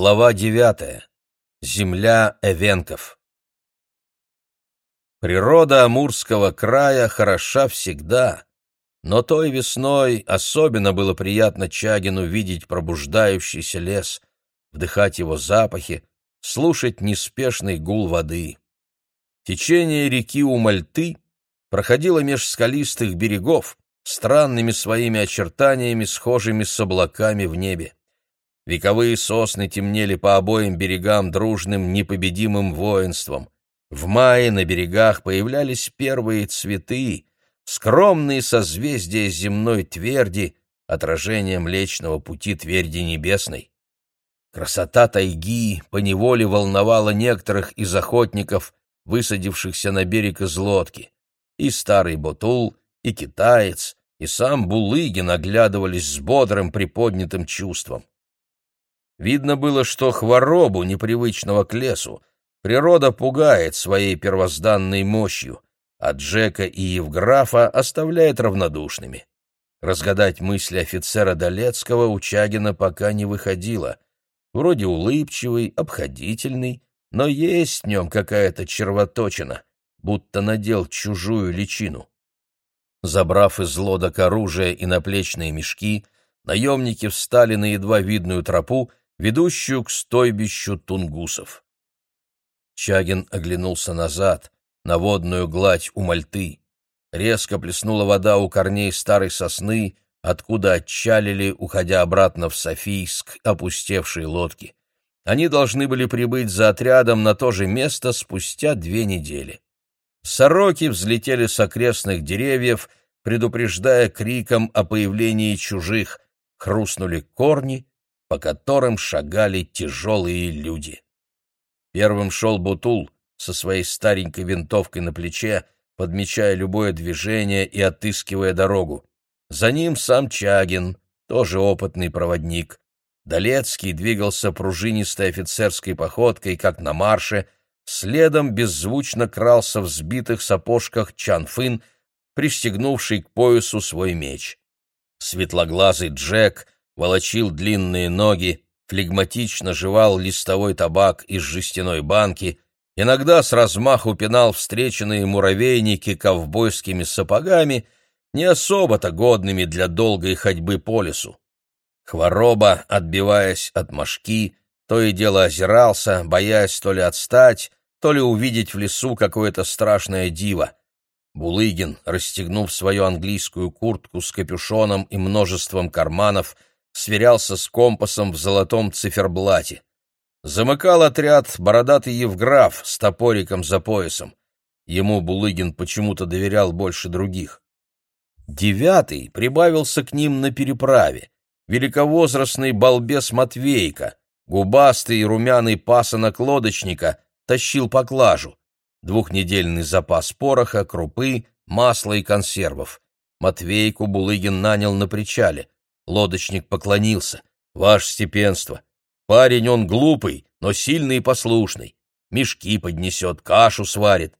Глава девятая. Земля Эвенков. Природа Амурского края хороша всегда, но той весной особенно было приятно Чагину видеть пробуждающийся лес, вдыхать его запахи, слушать неспешный гул воды. Течение реки Умальты проходило меж скалистых берегов, странными своими очертаниями, схожими с облаками в небе. Вековые сосны темнели по обоим берегам дружным непобедимым воинством. В мае на берегах появлялись первые цветы, скромные созвездия земной тверди, отражение Млечного Пути тверди небесной. Красота тайги поневоле волновала некоторых из охотников, высадившихся на берег из лодки. И старый Ботул, и китаец, и сам Булыгин оглядывались с бодрым приподнятым чувством. Видно было, что хворобу, непривычного к лесу, природа пугает своей первозданной мощью, а Джека и Евграфа оставляет равнодушными. Разгадать мысли офицера Долецкого у Чагина пока не выходило. Вроде улыбчивый, обходительный, но есть в нем какая-то червоточина, будто надел чужую личину. Забрав из лодок оружие и наплечные мешки, наемники встали на едва видную тропу ведущую к стойбищу тунгусов. Чагин оглянулся назад, на водную гладь у мальты. Резко плеснула вода у корней старой сосны, откуда отчалили, уходя обратно в Софийск, опустевшие лодки. Они должны были прибыть за отрядом на то же место спустя две недели. Сороки взлетели с окрестных деревьев, предупреждая криком о появлении чужих, хрустнули корни, по которым шагали тяжелые люди. Первым шел Бутул со своей старенькой винтовкой на плече, подмечая любое движение и отыскивая дорогу. За ним сам Чагин, тоже опытный проводник. Долецкий двигался пружинистой офицерской походкой, как на марше, следом беззвучно крался в сбитых сапожках Чанфын, пристегнувший к поясу свой меч. Светлоглазый Джек — волочил длинные ноги, флегматично жевал листовой табак из жестяной банки, иногда с размаху пинал встреченные муравейники ковбойскими сапогами, не особо-то годными для долгой ходьбы по лесу. Хвороба, отбиваясь от мошки, то и дело озирался, боясь то ли отстать, то ли увидеть в лесу какое-то страшное диво. Булыгин, расстегнув свою английскую куртку с капюшоном и множеством карманов, сверялся с компасом в золотом циферблате. Замыкал отряд бородатый Евграф с топориком за поясом. Ему Булыгин почему-то доверял больше других. Девятый прибавился к ним на переправе. Великовозрастный балбес Матвейка, губастый и румяный пасынок лодочника, тащил поклажу. Двухнедельный запас пороха, крупы, масла и консервов. Матвейку Булыгин нанял на причале. Лодочник поклонился. «Ваше степенство! Парень он глупый, но сильный и послушный. Мешки поднесет, кашу сварит.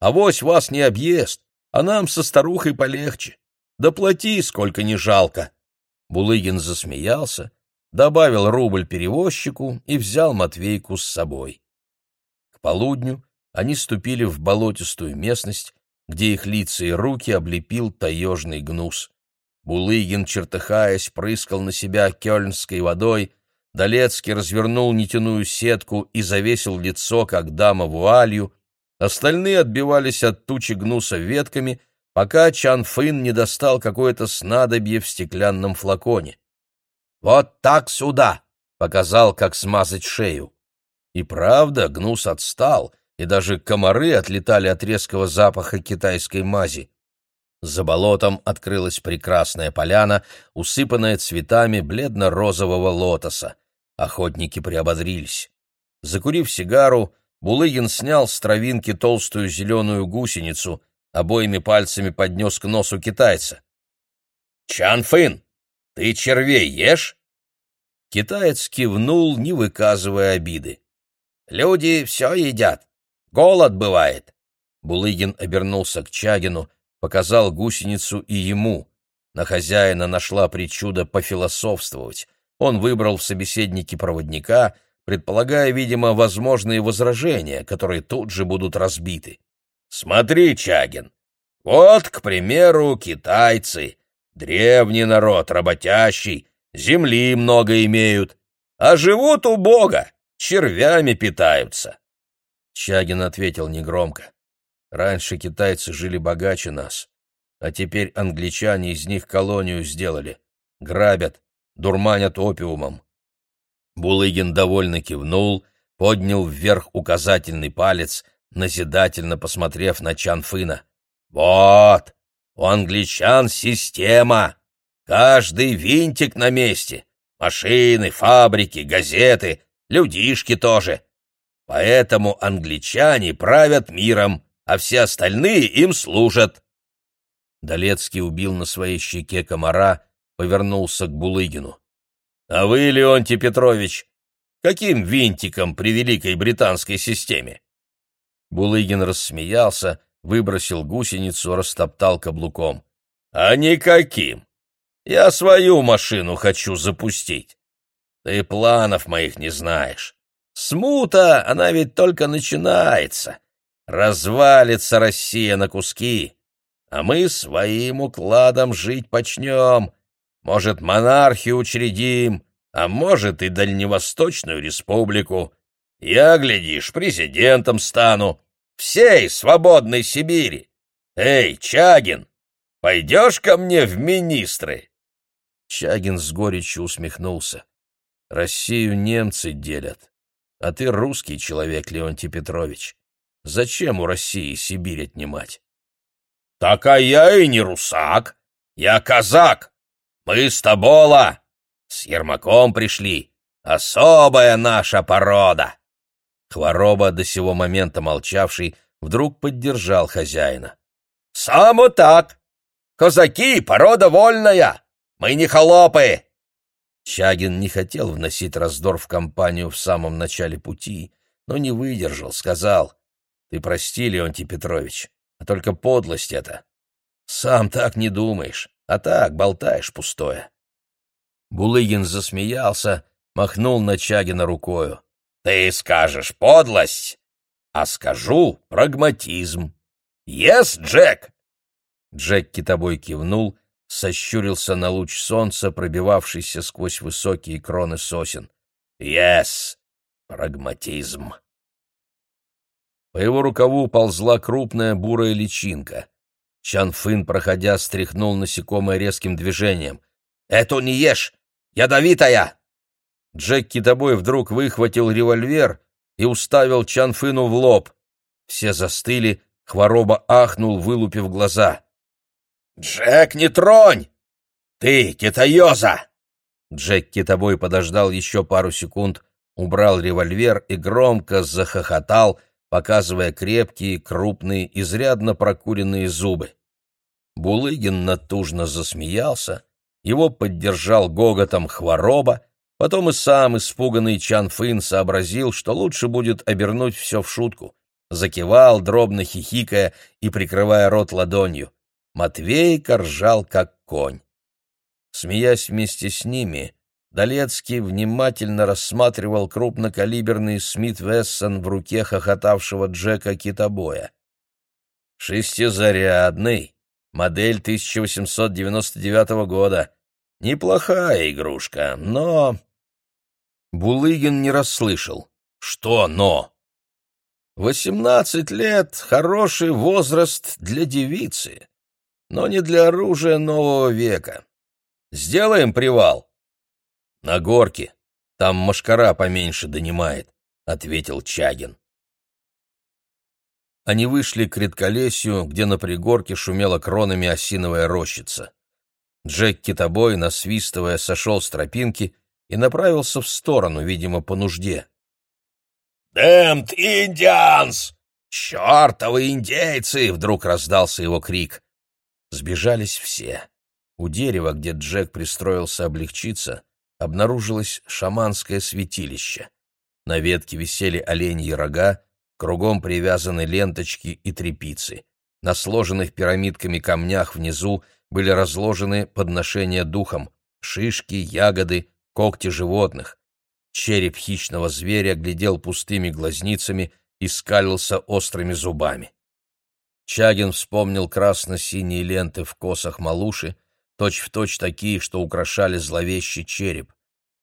Авось вас не объест, а нам со старухой полегче. Доплати, сколько не жалко». Булыгин засмеялся, добавил рубль перевозчику и взял Матвейку с собой. К полудню они ступили в болотистую местность, где их лица и руки облепил таежный гнус. Булыгин, чертыхаясь, прыскал на себя кёльнской водой, Долецкий развернул нитяную сетку и завесил лицо, как дама вуалью, остальные отбивались от тучи гнуса ветками, пока Чан Фын не достал какое-то снадобье в стеклянном флаконе. «Вот так сюда!» — показал, как смазать шею. И правда, гнус отстал, и даже комары отлетали от резкого запаха китайской мази. За болотом открылась прекрасная поляна, усыпанная цветами бледно-розового лотоса. Охотники приободрились. Закурив сигару, Булыгин снял с травинки толстую зеленую гусеницу, обоими пальцами поднес к носу китайца. «Чанфын, ты червей ешь?» Китаец кивнул, не выказывая обиды. «Люди все едят. Голод бывает». Булыгин обернулся к Чагину, показал гусеницу и ему. На хозяина нашла причуда пофилософствовать. Он выбрал в собеседнике проводника, предполагая, видимо, возможные возражения, которые тут же будут разбиты. «Смотри, Чагин, вот, к примеру, китайцы, древний народ, работящий, земли много имеют, а живут убого, червями питаются». Чагин ответил негромко. «Раньше китайцы жили богаче нас, а теперь англичане из них колонию сделали, грабят, дурманят опиумом. Булыгин довольно кивнул, поднял вверх указательный палец, назидательно посмотрев на Чанфына. «Вот! У англичан система! Каждый винтик на месте! Машины, фабрики, газеты, людишки тоже! Поэтому англичане правят миром, а все остальные им служат!» Долецкий убил на своей щеке комара, повернулся к Булыгину. А вы, Леонтий Петрович, каким винтиком при великой британской системе? Булыгин рассмеялся, выбросил гусеницу, растоптал каблуком. А никаким. Я свою машину хочу запустить. Ты планов моих не знаешь. Смута, она ведь только начинается. Развалится Россия на куски, а мы своим укладом жить почнем, может, монархию учредим, а может, и Дальневосточную республику. Я, глядишь, президентом стану. Всей свободной Сибири. Эй, Чагин, пойдешь ко мне в министры?» Чагин с горечью усмехнулся. «Россию немцы делят, а ты русский человек, Леонтий Петрович. Зачем у России Сибирь отнимать?» «Так а я и не русак, я казак, мы с Тобола, с Ермаком пришли, особая наша порода!» Хвороба, до сего момента молчавший, вдруг поддержал хозяина. «Само так! Казаки — порода вольная! Мы не холопы!» Чагин не хотел вносить раздор в компанию в самом начале пути, но не выдержал, сказал, «Ты прости, Леонтий Петрович, а только подлость это. Сам так не думаешь. А так, болтаешь пустое. Булыгин засмеялся, махнул на Чагина рукою. Ты скажешь подлость, а скажу прагматизм. Ес, Джек! Джек китобой кивнул, сощурился на луч солнца, пробивавшийся сквозь высокие кроны сосен. Ес, прагматизм. По его рукаву ползла крупная бурая личинка. Чан Фын, проходя, стряхнул насекомое резким движением. «Эту не ешь! Ядовитая!» Джек Китобой вдруг выхватил револьвер и уставил Чан Фыну в лоб. Все застыли, Хвороба ахнул, вылупив глаза. «Джек, не тронь! Ты, китаёза!» Джек Китобой подождал еще пару секунд, убрал револьвер и громко захохотал, показывая крепкие, крупные, изрядно прокуренные зубы. Булыгин натужно засмеялся, его поддержал гоготом хвороба, потом и сам испуганный Чан Фын сообразил, что лучше будет обернуть все в шутку. Закивал, дробно хихикая и прикрывая рот ладонью. Матвей ржал, как конь. Смеясь вместе с ними, Долецкий внимательно рассматривал крупнокалиберный Смит Вессон в руке хохотавшего Джека Китобоя. «Шестизарядный, модель 1899 года. Неплохая игрушка, но...» Булыгин не расслышал. «Что «но»?» «Восемнадцать лет — хороший возраст для девицы, но не для оружия нового века. Сделаем привал?» «На горке. Там машкара поменьше донимает», — ответил Чагин. Они вышли к редколесью, где на пригорке шумела кронами осиновая рощица. Джек Китобой, насвистывая, сошел с тропинки и направился в сторону, видимо, по нужде. «Дэмт индианс! Чертовы индейцы!» — вдруг раздался его крик. Сбежались все. У дерева, где Джек пристроился облегчиться, обнаружилось шаманское святилище. На ветке висели оленьи рога, кругом привязаны ленточки и трепицы. На сложенных пирамидками камнях внизу были разложены подношения духом, шишки, ягоды, когти животных. Череп хищного зверя глядел пустыми глазницами и скалился острыми зубами. Чагин вспомнил красно-синие ленты в косах малуши, точь-в-точь точь такие, что украшали зловещий череп.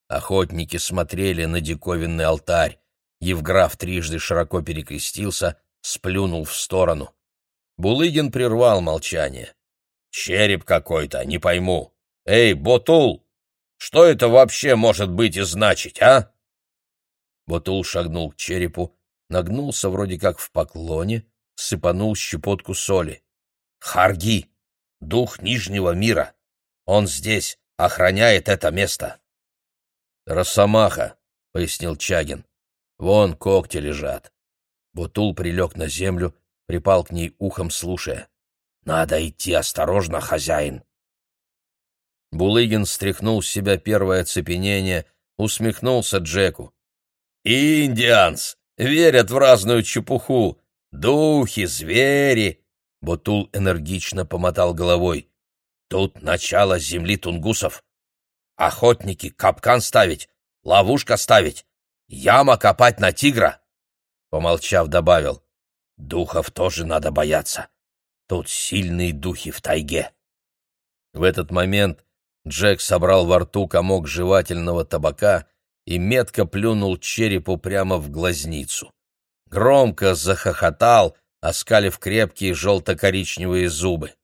Охотники смотрели на диковинный алтарь. Евграф трижды широко перекрестился, сплюнул в сторону. Булыгин прервал молчание. «Череп какой-то, не пойму. Эй, Ботул, что это вообще может быть и значить, а?» Ботул шагнул к черепу, нагнулся вроде как в поклоне, сыпанул щепотку соли. «Харги! Дух Нижнего мира! Он здесь, охраняет это место!» «Росомаха!» — пояснил Чагин. «Вон когти лежат». Бутул прилег на землю, припал к ней ухом, слушая. «Надо идти осторожно, хозяин!» Булыгин стряхнул с себя первое оцепенение, усмехнулся Джеку. «Индианс! Верят в разную чепуху! Духи, звери!» Бутул энергично помотал головой. «Тут начало земли тунгусов. Охотники капкан ставить, ловушка ставить, яма копать на тигра!» Помолчав, добавил. «Духов тоже надо бояться. Тут сильные духи в тайге». В этот момент Джек собрал во рту комок жевательного табака и метко плюнул черепу прямо в глазницу. Громко захохотал, оскалив крепкие желто-коричневые зубы.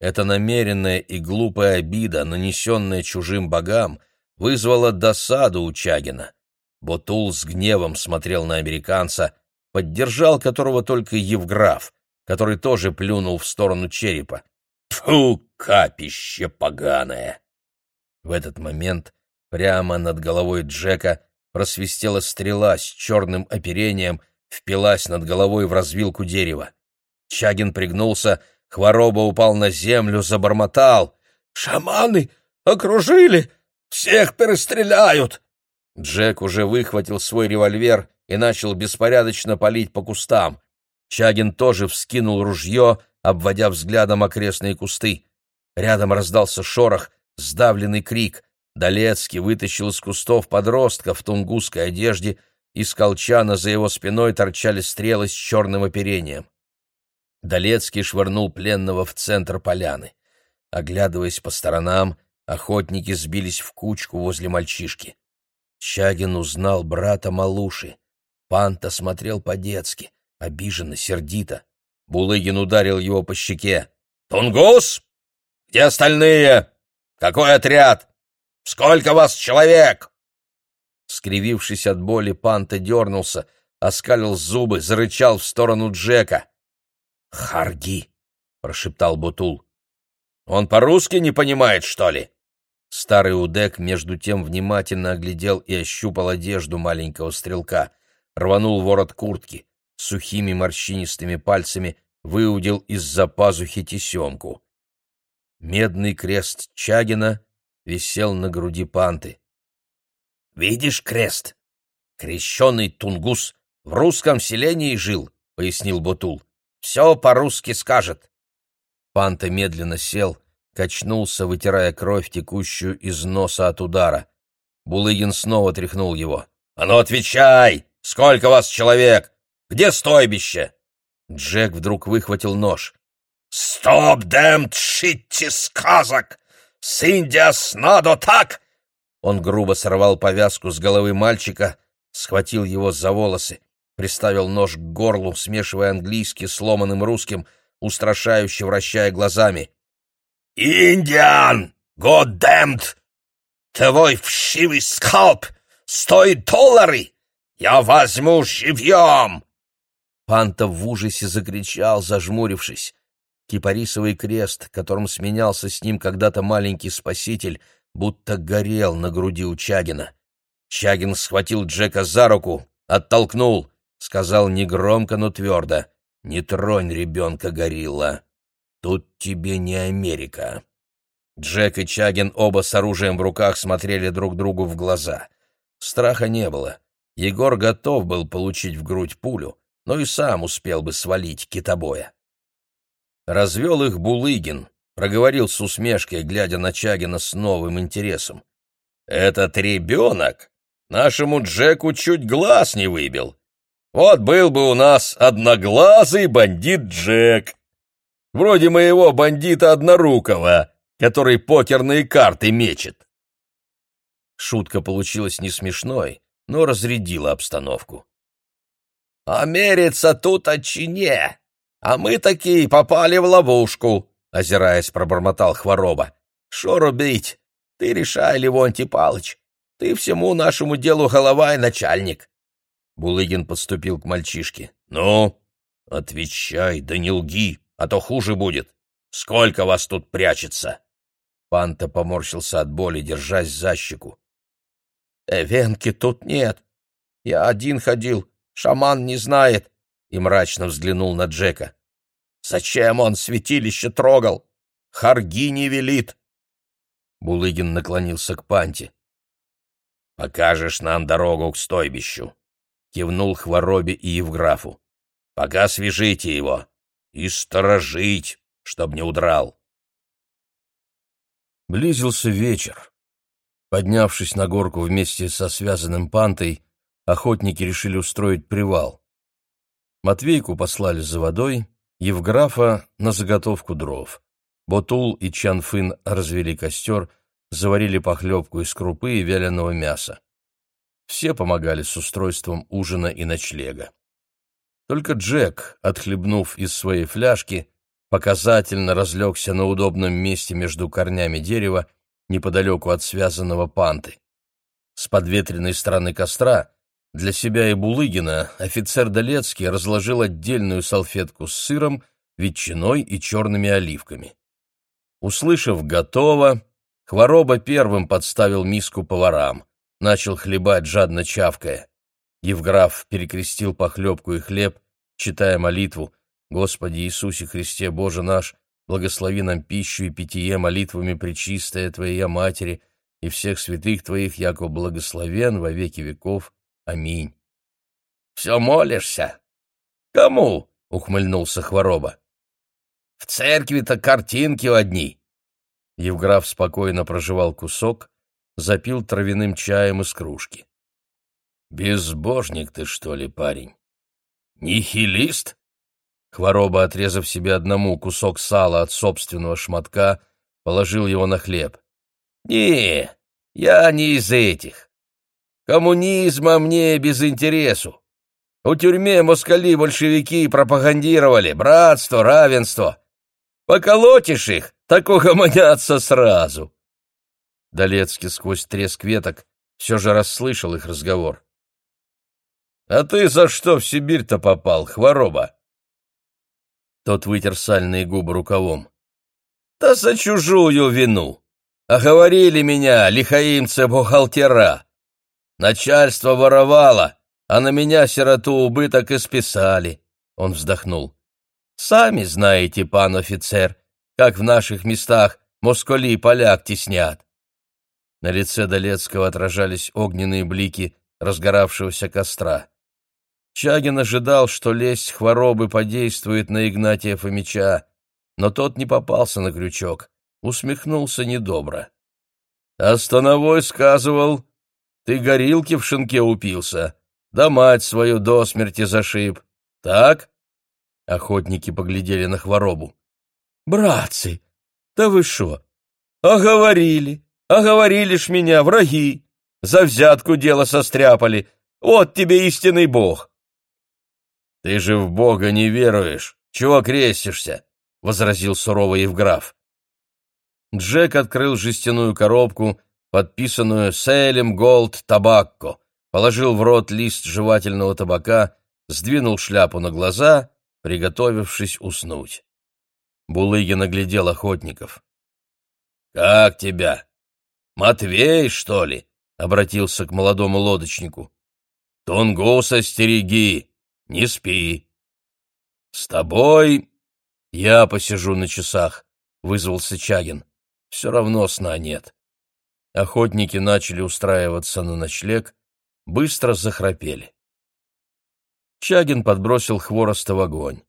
Эта намеренная и глупая обида, нанесенная чужим богам, вызвала досаду у Чагина. Ботул с гневом смотрел на американца, поддержал которого только Евграф, который тоже плюнул в сторону черепа. «Фу, капище поганое!» В этот момент прямо над головой Джека просвистела стрела с черным оперением, впилась над головой в развилку дерева. Чагин пригнулся, хвороба упал на землю, забормотал. «Шаманы окружили! Всех перестреляют!» Джек уже выхватил свой револьвер и начал беспорядочно палить по кустам. Чагин тоже вскинул ружье, обводя взглядом окрестные кусты. Рядом раздался шорох, сдавленный крик. Долецкий вытащил из кустов подростка в тунгусской одежде, из колчана за его спиной торчали стрелы с черным оперением. Долецкий швырнул пленного в центр поляны. Оглядываясь по сторонам, охотники сбились в кучку возле мальчишки. Чагин узнал брата Малуши. Панта смотрел по-детски, обиженно, сердито. Булыгин ударил его по щеке. «Тунгус? Где остальные? Какой отряд? Сколько вас человек?» Скривившись от боли, Панта дернулся, оскалил зубы, зарычал в сторону Джека. «Харги!» — прошептал Бутул. «Он по-русски не понимает, что ли?» Старый Удек между тем внимательно оглядел и ощупал одежду маленького стрелка, рванул ворот куртки, сухими морщинистыми пальцами выудил из-за пазухи тесемку. Медный крест Чагина висел на груди панты. «Видишь крест? Крещеный тунгус в русском селении жил», — пояснил Бутул. «Все по-русски скажет». Панта медленно сел, качнулся, вытирая кровь, текущую из носа от удара. Булыгин снова тряхнул его. «А ну отвечай! Сколько вас человек? Где стойбище?» Джек вдруг выхватил нож. «Стоп, дэмт, шитти сказок! Синдиас надо так!» Он грубо сорвал повязку с головы мальчика, схватил его за волосы, приставил нож к горлу, смешивая английский с ломаным русским, устрашающе вращая глазами. «Индиан! Годдэмд! Твой вшивый скалп стоит доллары! Я возьму живьем!» Панта в ужасе закричал, зажмурившись. Кипарисовый крест, которым сменялся с ним когда-то маленький спаситель, будто горел на груди у Чагина. Чагин схватил Джека за руку, оттолкнул, сказал негромко, но твердо. «Не тронь ребенка, горилла. Тут тебе не Америка». Джек и Чагин оба с оружием в руках смотрели друг другу в глаза. Страха не было. Егор готов был получить в грудь пулю, но и сам успел бы свалить китобоя. Развел их Булыгин, проговорил с усмешкой, глядя на Чагина с новым интересом. «Этот ребенок нашему Джеку чуть глаз не выбил. Вот был бы у нас одноглазый бандит Джек. Вроде моего бандита Однорукого, который покерные карты мечет. Шутка получилась не смешной, но разрядила обстановку. «А мериться тут отчине, а мы такие попали в ловушку», — озираясь, пробормотал Хвороба. «Шо рубить? Ты решай, Левонтий Палыч. Ты всему нашему делу голова и начальник». Булыгин подступил к мальчишке. «Ну, отвечай, да не лги, а то хуже будет. Сколько вас тут прячется?» Панта поморщился от боли, держась за щеку. «Эвенки тут нет. Я один ходил, шаман не знает», и мрачно взглянул на Джека. «Зачем он святилище трогал? Харги не велит». Булыгин наклонился к Панте. «Покажешь нам дорогу к стойбищу», — кивнул Хворобе и Евграфу. «Пока свяжите его и сторожить, чтоб не удрал». Близился вечер. Поднявшись на горку вместе со связанным пантой, охотники решили устроить привал. Матвейку послали за водой, Евграфа — на заготовку дров. Ботул и Чанфын развели костер, заварили похлебку из крупы и вяленого мяса. Все помогали с устройством ужина и ночлега. Только Джек, отхлебнув из своей фляжки, показательно разлегся на удобном месте между корнями дерева, неподалеку от связанного панты. С подветренной стороны костра для себя и Булыгина офицер Долецкий разложил отдельную салфетку с сыром, ветчиной и черными оливками. Услышав «готово», Хвороба первым подставил миску поварам, начал хлебать, жадно чавкая. Евграф перекрестил похлебку и хлеб, читая молитву «Господи Иисусе Христе, Боже наш, благослови нам пищу и питье молитвами Пречистая Твоя Матери и всех святых Твоих, яко благословен во веки веков. Аминь». «Все молишься?» «Кому?» — ухмыльнулся Хвороба. В церкви-то картинки одни. Евграф спокойно проживал кусок, запил травяным чаем из кружки. «Безбожник ты, что ли, парень? Нихилист?» Хвороба, отрезав себе одному кусок сала от собственного шматка, положил его на хлеб. «Не, я не из этих. Коммунизма мне без интересу. У тюрьме москали-большевики пропагандировали братство, равенство. Поколотишь их, так угомонятся сразу. Долецкий сквозь треск веток все же расслышал их разговор. — А ты за что в Сибирь-то попал, хвороба? Тот вытер сальные губы рукавом. — Да за чужую вину. Оговорили меня, лихаимцы-бухгалтера. Начальство воровало, а на меня сироту убыток и списали. Он вздохнул. Сами знаете, пан офицер, как в наших местах москали поляк теснят. На лице Долецкого отражались огненные блики разгоравшегося костра. Чагин ожидал, что лесть хворобы подействует на Игнатия Фомича, но тот не попался на крючок, усмехнулся недобро. — А Становой сказывал, ты горилки в шинке упился, да мать свою до смерти зашиб. Так? Охотники поглядели на хворобу. «Братцы, да вы шо? Оговорили, оговорили ж меня, враги. За взятку дело состряпали. Вот тебе истинный бог». «Ты же в бога не веруешь. Чего крестишься?» — возразил суровый Евграф. Джек открыл жестяную коробку, подписанную «Селем Голд Табакко», положил в рот лист жевательного табака, сдвинул шляпу на глаза приготовившись уснуть. Булыгин оглядел охотников. — Как тебя? Матвей, что ли? — обратился к молодому лодочнику. — Тунгуса стереги, не спи. — С тобой я посижу на часах, — вызвался Чагин. Все равно сна нет. Охотники начали устраиваться на ночлег, быстро захрапели. Чагин подбросил хвороста в огонь.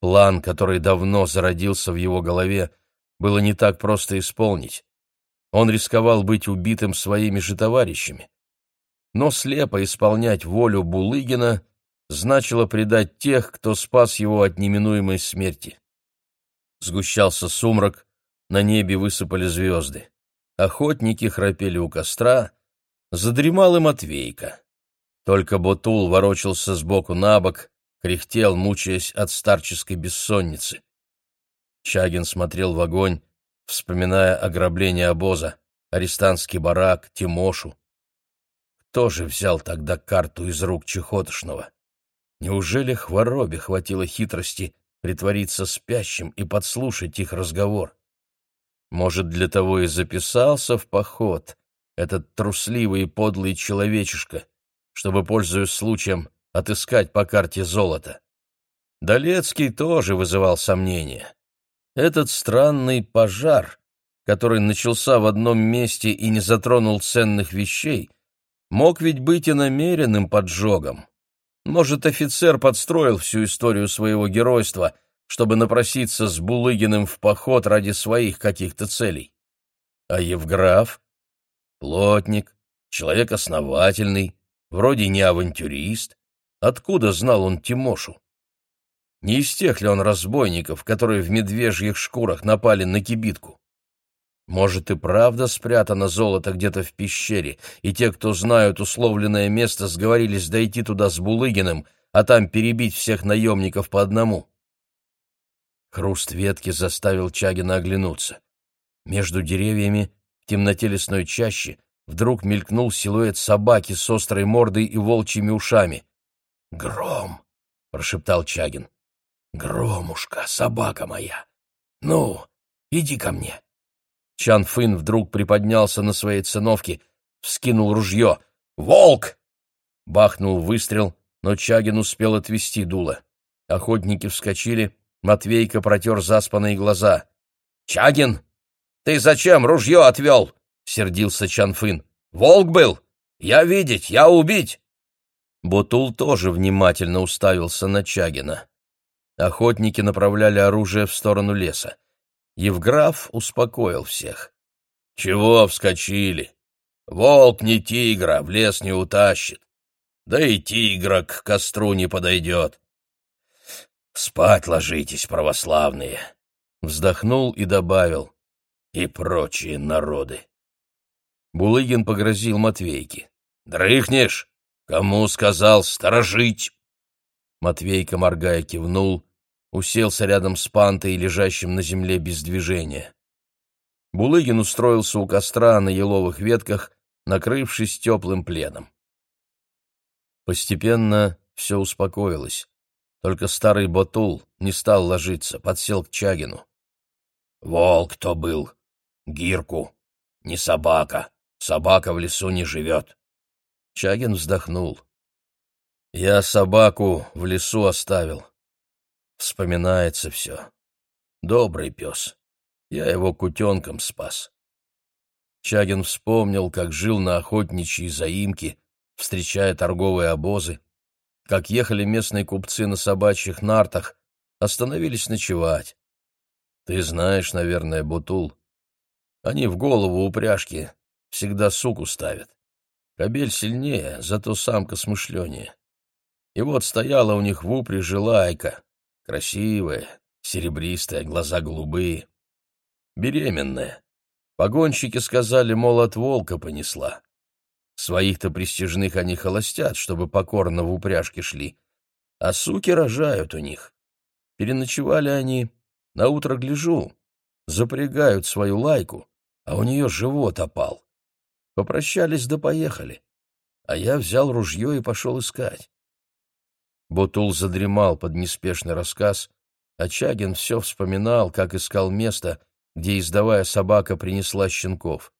План, который давно зародился в его голове, было не так просто исполнить. Он рисковал быть убитым своими же товарищами. но слепо исполнять волю Булыгина значило предать тех, кто спас его от неминуемой смерти. Сгущался сумрак, на небе высыпали звезды. Охотники храпели у костра, задремал и Матвейка. Только Ботул ворочался сбоку на бок, кряхтел, мучаясь от старческой бессонницы. Чагин смотрел в огонь, вспоминая ограбление обоза, арестантский барак, Тимошу. Кто же взял тогда карту из рук Чехотошного? Неужели Хворобе хватило хитрости притвориться спящим и подслушать их разговор? Может, для того и записался в поход этот трусливый и подлый человечишка, чтобы, пользуясь случаем, отыскать по карте золото. Долецкий тоже вызывал сомнения. Этот странный пожар, который начался в одном месте и не затронул ценных вещей, мог ведь быть и намеренным поджогом. Может, офицер подстроил всю историю своего геройства — чтобы напроситься с Булыгиным в поход ради своих каких-то целей. А Евграф? Плотник, человек основательный, вроде не авантюрист. Откуда знал он Тимошу? Не из тех ли он разбойников, которые в медвежьих шкурах напали на кибитку? Может, и правда спрятано золото где-то в пещере, и те, кто знают условленное место, сговорились дойти туда с Булыгиным, а там перебить всех наемников по одному? Хруст ветки заставил Чагина оглянуться. Между деревьями, в темноте лесной чащи, вдруг мелькнул силуэт собаки с острой мордой и волчьими ушами. «Гром!» — прошептал Чагин. «Громушка, собака моя! Ну, иди ко мне!» Чан Фын вдруг приподнялся на своей циновке, вскинул ружье. «Волк!» Бахнул выстрел, но Чагин успел отвести дуло. Охотники вскочили, Матвейка протер заспанные глаза. «Чагин, ты зачем ружье отвел?» — сердился Чанфын. «Волк был! Я видеть, я убить!» Бутул тоже внимательно уставился на Чагина. Охотники направляли оружие в сторону леса. Евграф успокоил всех. «Чего вскочили? Волк не тигра, в лес не утащит. Да и тигра к костру не подойдет. «Спать ложитесь, православные!» Вздохнул и добавил. «И прочие народы!» Булыгин погрозил Матвейке. «Дрыхнешь? Кому сказал сторожить?» Матвейка, моргая, кивнул, уселся рядом с пантой, лежащим на земле без движения. Булыгин устроился у костра на еловых ветках, накрывшись теплым пледом. Постепенно все успокоилось. Только старый Ботул не стал ложиться, подсел к Чагину. «Волк то был. Гирку. Не собака. Собака в лесу не живет». Чагин вздохнул. «Я собаку в лесу оставил. Вспоминается все. Добрый пес. Я его кутенком спас». Чагин вспомнил, как жил на охотничьей заимке, встречая торговые обозы, как ехали местные купцы на собачьих нартах, остановились ночевать. Ты знаешь, наверное, Бутул. Они в голову упряжки всегда суку ставят. Кобель сильнее, зато самка смышленнее. И вот стояла у них в упряжи лайка, красивая, серебристая, глаза голубые. Беременная. Погонщики сказали, мол, от волка понесла. Своих-то престижных они холостят, чтобы покорно в упряжке шли. А суки рожают у них. Переночевали они, на утро гляжу, запрягают свою лайку, а у нее живот опал. Попрощались да поехали. А я взял ружье и пошел искать. Бутул задремал под неспешный рассказ, а Чагин все вспоминал, как искал место, где издавая собака принесла щенков.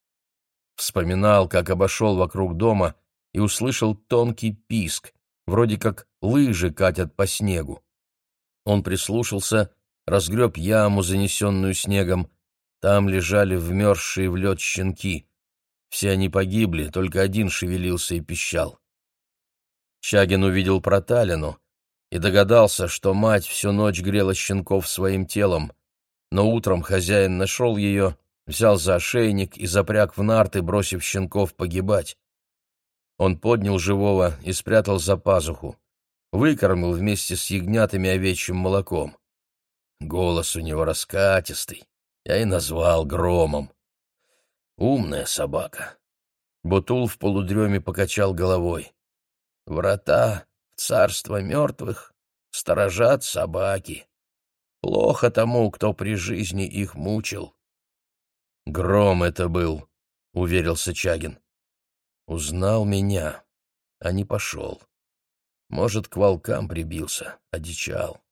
Вспоминал, как обошел вокруг дома и услышал тонкий писк, вроде как лыжи катят по снегу. Он прислушался, разгреб яму, занесенную снегом. Там лежали вмерзшие в лед щенки. Все они погибли, только один шевелился и пищал. Чагин увидел проталину и догадался, что мать всю ночь грела щенков своим телом, но утром хозяин нашел ее взял за ошейник и запряг в нарты, бросив щенков погибать. Он поднял живого и спрятал за пазуху. Выкормил вместе с ягнятами овечьим молоком. Голос у него раскатистый. Я и назвал громом. Умная собака. Бутул в полудреме покачал головой. Врата в царство мертвых сторожат собаки. Плохо тому, кто при жизни их мучил. Гром это был, — уверился Чагин. Узнал меня, а не пошел. Может, к волкам прибился, одичал.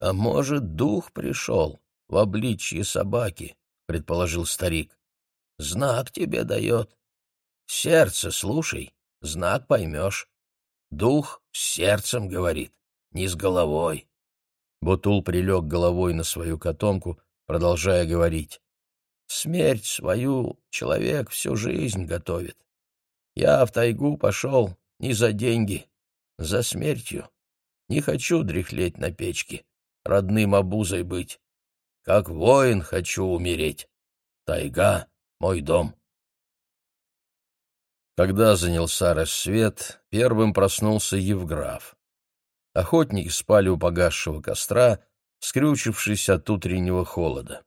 А может, дух пришел в обличье собаки, — предположил старик. Знак тебе дает. Сердце слушай, знак поймешь. Дух с сердцем говорит, не с головой. Бутул прилег головой на свою котомку, продолжая говорить. Смерть свою человек всю жизнь готовит. Я в тайгу пошел не за деньги, за смертью. Не хочу дряхлеть на печке, родным обузой быть. Как воин хочу умереть. Тайга — мой дом. Когда занялся рассвет, первым проснулся Евграф. Охотники спали у погасшего костра, скрючившись от утреннего холода.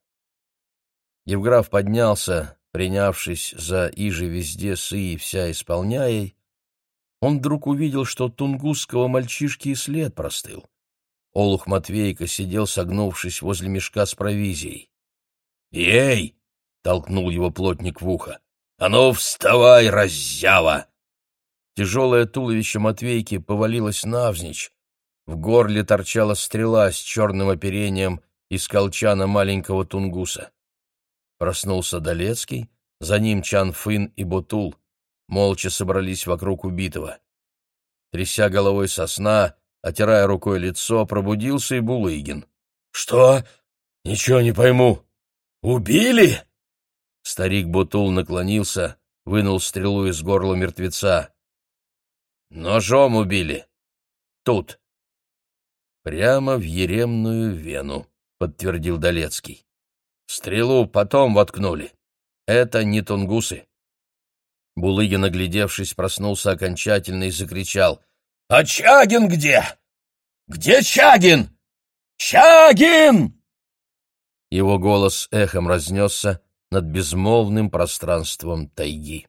Евграф поднялся, принявшись за «иже везде сы и вся исполняй», он вдруг увидел, что тунгусского мальчишки и след простыл. Олух Матвейка сидел, согнувшись возле мешка с провизией. «Ей!» — толкнул его плотник в ухо. «А ну, вставай, раззява!» Тяжелое туловище Матвейки повалилось навзничь. В горле торчала стрела с черным оперением из колчана маленького тунгуса. Проснулся Долецкий, за ним Чан Фын и Бутул. Молча собрались вокруг убитого. Тряся головой со сна, отирая рукой лицо, пробудился и Булыгин. — Что? Ничего не пойму. Убили? Старик Бутул наклонился, вынул стрелу из горла мертвеца. — Ножом убили. Тут. — Прямо в еремную вену, — подтвердил Долецкий. Стрелу потом воткнули. Это не тунгусы. Булыгин, оглядевшись, проснулся окончательно и закричал. — А Чагин где? Где Чагин? Чагин! Его голос эхом разнесся над безмолвным пространством тайги.